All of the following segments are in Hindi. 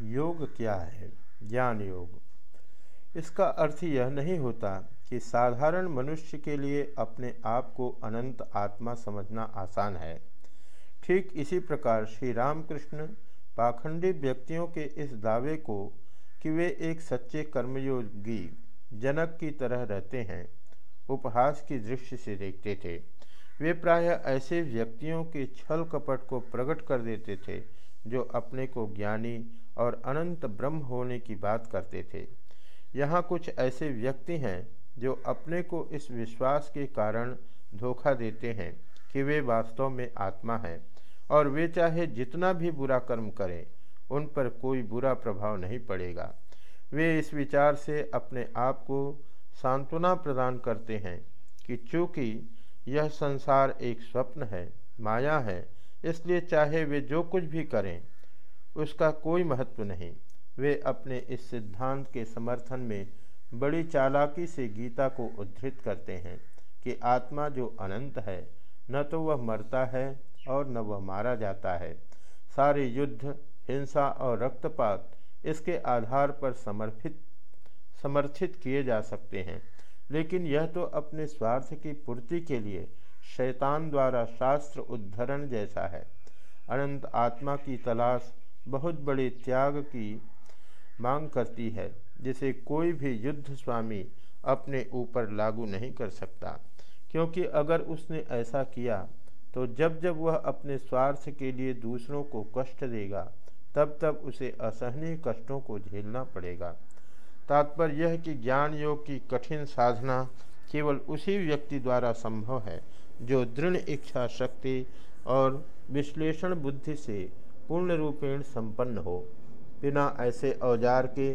योग क्या है? ज्ञान योग। इसका अर्थ यह नहीं होता कि साधारण मनुष्य के लिए अपने आप को अनंत आत्मा समझना आसान है। ठीक इसी प्रकार श्री रामकृष्ण पाखंडी व्यक्तियों के इस दावे को कि वे एक सच्चे कर्मयोगी, जनक की तरह रहते हैं, उपहास की दृष्टि से देखते थे। वे प्रायः ऐसे व्यक्तियों के छल कपट को प्रकट कर देते थे जो अपने को ज्ञानी और अनंत ब्रह्म होने की बात करते थे। यहाँ कुछ ऐसे व्यक्ति हैं जो अपने को इस विश्वास के कारण धोखा देते हैं कि वे वास्तव में आत्मा हैं और वे चाहे जितना भी बुरा कर्म करें, उन पर कोई बुरा प्रभाव नहीं पड़ेगा। वे इस विचार से अपने आप को सांत्वना प्रदान करते हैं कि चूँकि यह संसार एक स्वप्न है, माया है, इसलिए चाहे वे जो कुछ भी करें उसका कोई महत्व नहीं। वे अपने इस सिद्धांत के समर्थन में बड़ी चालाकी से गीता को उद्धृत करते हैं कि आत्मा जो अनंत है, न तो वह मरता है और न वह मारा जाता है। सारे युद्ध, हिंसा और रक्तपात इसके आधार पर समर्पित, समर्थित किए जा सकते हैं। लेकिन यह तो अपने स्वार्थ की पूर्ति के लिए शैतान द्वारा शास्त्र उद्धरण जैसा है। अनंत आत्मा की तलाश बहुत बड़े त्याग की मांग करती है, जिसे कोई भी युद्ध स्वामी अपने ऊपर लागू नहीं कर सकता। क्योंकि अगर उसने ऐसा किया तो जब जब वह अपने स्वार्थ के लिए दूसरों को कष्ट देगा, तब तब उसे असहनीय कष्टों को झेलना पड़ेगा। तात्पर्य यह कि ज्ञान योग की कठिन साधना केवल उसी व्यक्ति द्वारा संभव है, जो दृढ़ इच्छा शक्ति और विश्लेषण बुद्धि से पूर्ण रूपेण संपन्न हो। बिना ऐसे औज़ार के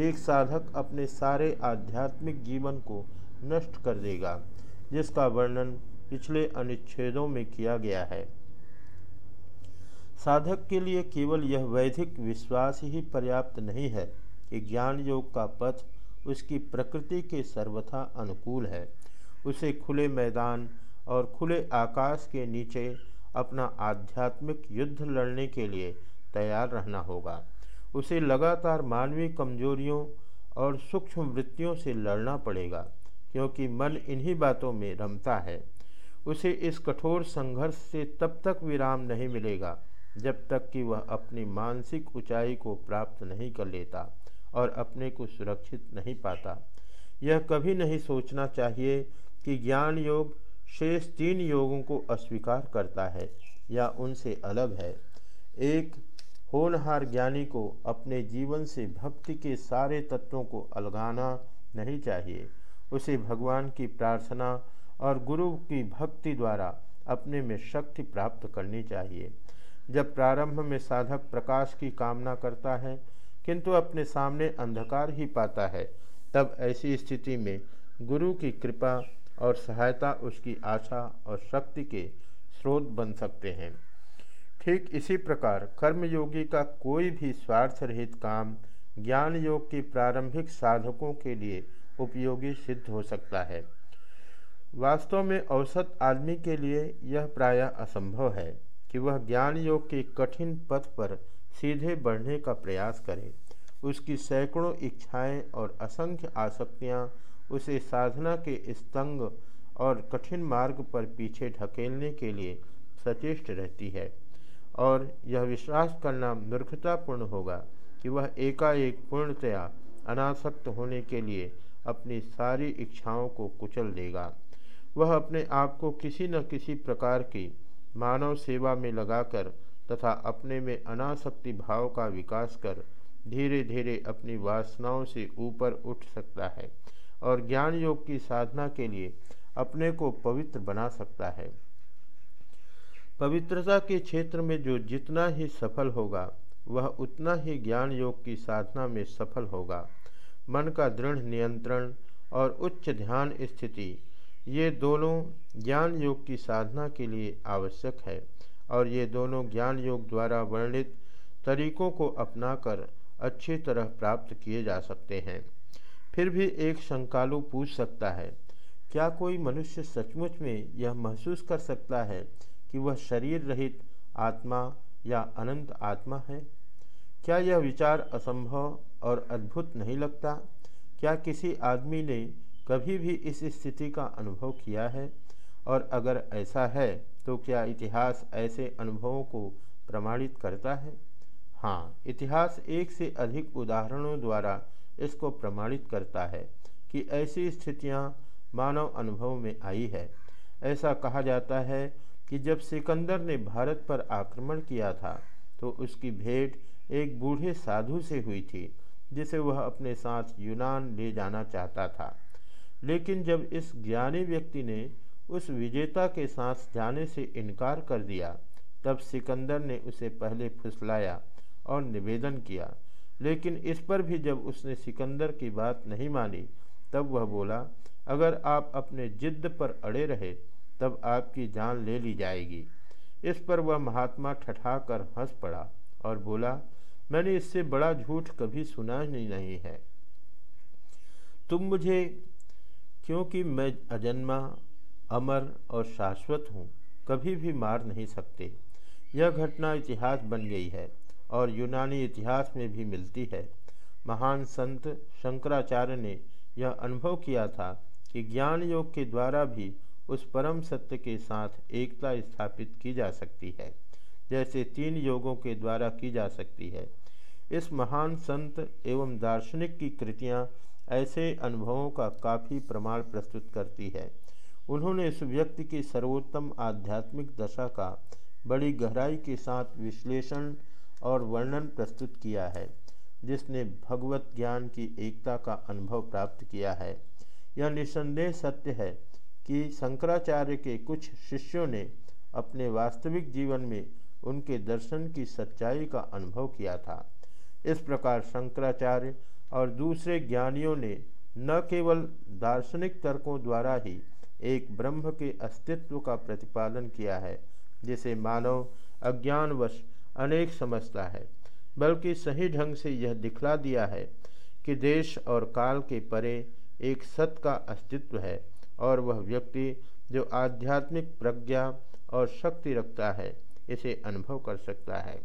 एक साधक अपने सारे आध्यात्मिक जीवन को नष्ट कर देगा, जिसका वर्णन पिछले अनुच्छेदों में किया गया है। साधक के लिए केवल यह वैधिक विश्वास ही पर्याप्त नहीं है कि ज्ञान योग का पथ उसकी प्रकृति के सर्वथा अनुकूल है। उसे खुले मैदान और खुले आकाश के नीचे अपना आध्यात्मिक युद्ध लड़ने के लिए तैयार रहना होगा। उसे लगातार मानवीय कमजोरियों और सूक्ष्म वृत्तियों से लड़ना पड़ेगा, क्योंकि मन इन्हीं बातों में रमता है। उसे इस कठोर संघर्ष से तब तक विराम नहीं मिलेगा, जब तक कि वह अपनी मानसिक ऊंचाई को प्राप्त नहीं कर लेता और अपने को सुरक्षित नहीं पाता। यह कभी नहीं सोचना चाहिए कि ज्ञान योग शेष तीन योगों को अस्वीकार करता है या उनसे अलग है। एक, होनहार ज्ञानी को अपने जीवन से भक्ति के सारे तत्वों को अलगाना नहीं चाहिए। उसे भगवान की प्रार्थना और गुरु की भक्ति द्वारा अपने में शक्ति प्राप्त करनी चाहिए। जब प्रारंभ में साधक प्रकाश की कामना करता है, किंतु अपने सामने अंधकार ही पाता है, तब ऐसी स्थिति में गुरु की कृपा और सहायता उसकी आशा और शक्ति के स्रोत बन सकते हैं। ठीक इसी प्रकार कर्मयोगी का कोई भी स्वार्थ रहित काम ज्ञान योग के प्रारंभिक साधकों के लिए उपयोगी सिद्ध हो सकता है। वास्तव में औसत आदमी के लिए यह प्रायः असंभव है कि वह ज्ञान योग के कठिन पथ पर सीधे बढ़ने का प्रयास करे। उसकी सैकड़ों इच्छाएँ और असंख्य आसक्तियाँ उसे साधना के स्तंग और कठिन मार्ग पर पीछे ढकेलने के लिए सचेष्ट रहती है। और यह विश्वास करना मूर्खतापूर्ण होगा कि वह एकाएक पूर्णतया अनासक्त होने के लिए अपनी सारी इच्छाओं को कुचल देगा। वह अपने आप को किसी न किसी प्रकार की मानव सेवा में लगाकर तथा अपने में अनासक्ति भाव का विकास कर धीरे धीरे अपनी वासनाओं से ऊपर उठ सकता है। और ज्ञान योग की साधना के लिए अपने को पवित्र बना सकता है। पवित्रता के क्षेत्र में जो जितना ही सफल होगा, वह उतना ही ज्ञान योग की साधना में सफल होगा। मन का दृढ़ नियंत्रण और उच्च ध्यान स्थिति, ये दोनों ज्ञान योग की साधना के लिए आवश्यक है और ये दोनों ज्ञान योग द्वारा वर्णित तरीकों को अपनाकर अच्छी तरह प्राप्त किए जा सकते हैं। फिर भी एक शंकालु पूछ सकता है, क्या कोई मनुष्य सचमुच में यह महसूस कर सकता है कि वह शरीर रहित आत्मा या अनंत आत्मा है? क्या यह विचार असंभव और अद्भुत नहीं लगता? क्या किसी आदमी ने कभी भी इस स्थिति का अनुभव किया है? और अगर ऐसा है तो क्या इतिहास ऐसे अनुभवों को प्रमाणित करता है? हाँ इतिहास एक से अधिक उदाहरणों द्वारा इसको प्रमाणित करता है कि ऐसी स्थितियाँ मानव अनुभव में आई है। ऐसा कहा जाता है कि जब सिकंदर ने भारत पर आक्रमण किया था तो उसकी भेंट एक बूढ़े साधु से हुई थी, जिसे वह अपने साथ यूनान ले जाना चाहता था। लेकिन जब इस ज्ञानी व्यक्ति ने उस विजेता के साथ जाने से इनकार कर दिया, तब सिकंदर ने उसे पहले फुसलाया और निवेदन किया लेकिन इस पर भी जब उसने सिकंदर की बात नहीं मानी, तब वह बोला, अगर आप अपने जिद्द पर अड़े रहे, तब आपकी जान ले ली जाएगी। इस पर वह महात्मा ठठाकर हंस पड़ा और बोला, मैंने इससे बड़ा झूठ कभी सुना ही नहीं है। तुम मुझे, क्योंकि मैं अजन्मा, अमर और शाश्वत हूँ, कभी भी मार नहीं सकते। यह घटना इतिहास बन गई है। और यूनानी इतिहास में भी मिलती है। महान संत शंकराचार्य ने यह अनुभव किया था कि ज्ञान योग के द्वारा भी उस परम सत्य के साथ एकता स्थापित की जा सकती है, जैसे तीन योगों के द्वारा की जा सकती है। इस महान संत एवं दार्शनिक की कृतियाँ ऐसे अनुभवों का काफ़ी प्रमाण प्रस्तुत करती है। उन्होंने इस व्यक्ति की सर्वोत्तम आध्यात्मिक दशा का बड़ी गहराई के साथ विश्लेषण और वर्णन प्रस्तुत किया है, जिसने भगवत ज्ञान की एकता का अनुभव प्राप्त किया है। यह निसंदेह सत्य है कि शंकराचार्य के कुछ शिष्यों ने अपने वास्तविक जीवन में उनके दर्शन की सच्चाई का अनुभव किया था। इस प्रकार शंकराचार्य और दूसरे ज्ञानियों ने न केवल दार्शनिक तर्कों द्वारा ही एक ब्रह्म के अस्तित्व का प्रतिपादन किया है, जिसे मानव अज्ञानवश अनेक समझता है, बल्कि सही ढंग से यह दिखला दिया है कि देश और काल के परे एक सत का अस्तित्व है और वह व्यक्ति जो आध्यात्मिक प्रज्ञा और शक्ति रखता है, इसे अनुभव कर सकता है।